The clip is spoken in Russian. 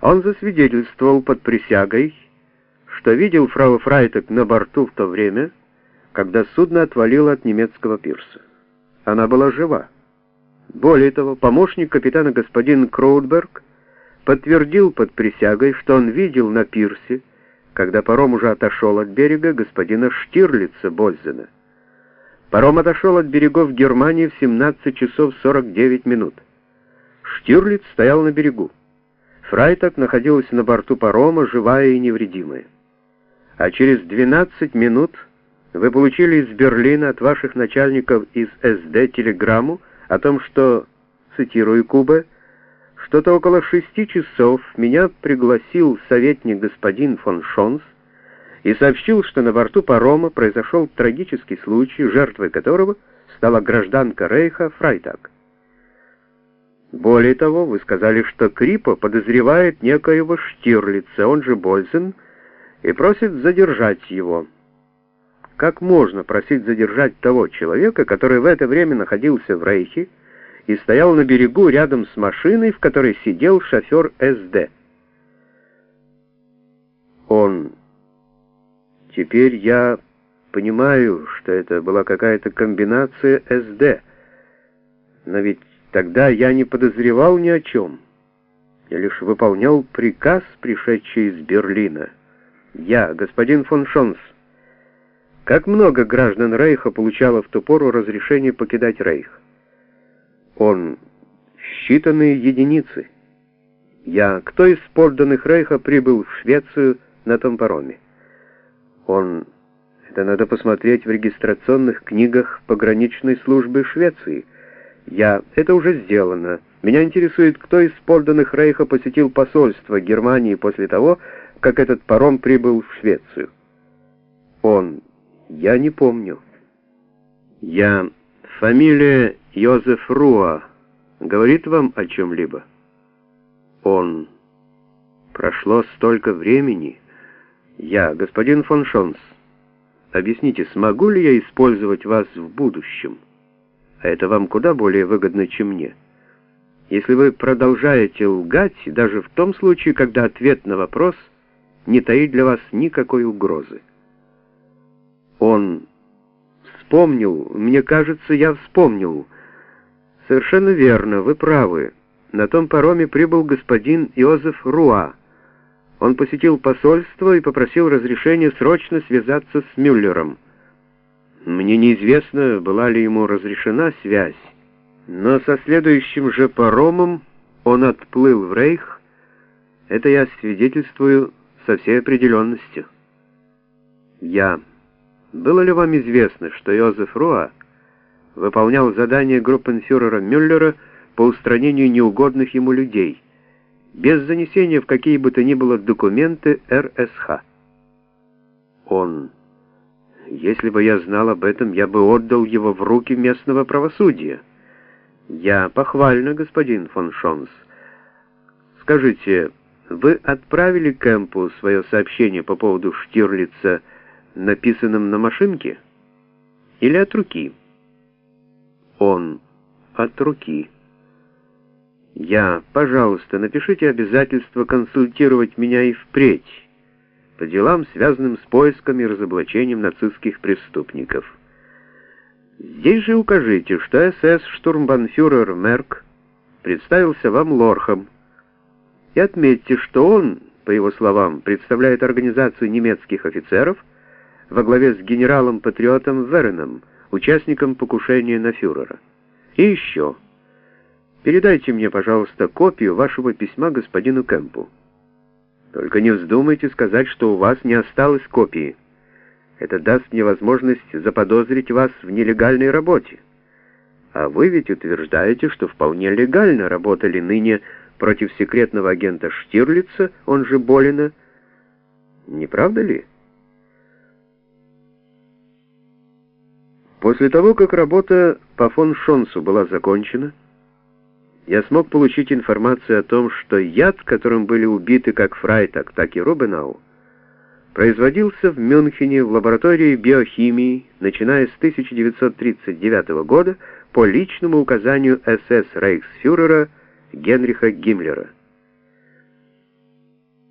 Он засвидетельствовал под присягой, что видел фрау Фрайтек на борту в то время, когда судно отвалило от немецкого пирса. Она была жива. Более того, помощник капитана господин Кроудберг подтвердил под присягой, что он видел на пирсе, когда паром уже отошел от берега, господина Штирлица Бользена. Паром отошел от берегов Германии в 17 часов 49 минут. Штирлиц стоял на берегу. Фрайтак находилась на борту парома, живая и невредимая. А через 12 минут вы получили из Берлина от ваших начальников из СД телеграмму о том, что, цитирую Кубе, что-то около шести часов меня пригласил советник господин фон Шонс и сообщил, что на борту парома произошел трагический случай, жертвой которого стала гражданка Рейха Фрайтак. Более того, вы сказали, что Крипо подозревает некоего Штирлица, он же Бользен, и просит задержать его. Как можно просить задержать того человека, который в это время находился в Рейхе и стоял на берегу рядом с машиной, в которой сидел шофер СД? Он... Теперь я понимаю, что это была какая-то комбинация СД. Но ведь тогда я не подозревал ни о чем. Я лишь выполнял приказ, пришедший из Берлина. Я, господин фон Шонс, как много граждан Рейха получало в ту пору разрешение покидать Рейх? Он считанные единицы. Я, кто из подданных Рейха прибыл в Швецию на том пароме? Он... Это надо посмотреть в регистрационных книгах пограничной службы Швеции. Я... Это уже сделано. Меня интересует, кто из подданных Рейха посетил посольство Германии после того, как этот паром прибыл в Швецию. Он... Я не помню. Я... Фамилия Йозеф Руа говорит вам о чем-либо? Он... Прошло столько времени. Я, господин фон Шонс, объясните, смогу ли я использовать вас в будущем? А это вам куда более выгодно, чем мне. Если вы продолжаете лгать, даже в том случае, когда ответ на вопрос не таит для вас никакой угрозы. Он вспомнил, мне кажется, я вспомнил. Совершенно верно, вы правы. На том пароме прибыл господин Иозеф Руа. Он посетил посольство и попросил разрешения срочно связаться с Мюллером. Мне неизвестно, была ли ему разрешена связь, но со следующим же паромом он отплыл в Рейх. Это я свидетельствую со всей определенностью. Я... Было ли вам известно, что Йозеф Руа выполнял задание группенфюрера Мюллера по устранению неугодных ему людей, без занесения в какие бы то ни было документы РСХ? Он... Если бы я знал об этом, я бы отдал его в руки местного правосудия. Я похвально, господин фон Шонс. Скажите, вы отправили Кэмпу свое сообщение по поводу Штирлица написанном на машинке или от руки? Он от руки. Я, пожалуйста, напишите обязательство консультировать меня и впредь по делам, связанным с поиском и разоблачением нацистских преступников. Здесь же укажите, что СС-штурмбанфюрер Мерк представился вам лорхом, и отметьте, что он, по его словам, представляет организацию немецких офицеров, во главе с генералом-патриотом Вереном, участником покушения на фюрера. И еще. Передайте мне, пожалуйста, копию вашего письма господину Кэмпу. Только не вздумайте сказать, что у вас не осталось копии. Это даст мне возможность заподозрить вас в нелегальной работе. А вы ведь утверждаете, что вполне легально работали ныне против секретного агента Штирлица, он же Болина. Не правда ли? После того, как работа по фон Шонсу была закончена, я смог получить информацию о том, что яд, которым были убиты как Фрайтак, так и Рубенау, производился в Мюнхене в лаборатории биохимии, начиная с 1939 года по личному указанию СС рейхсфюрера Генриха Гиммлера.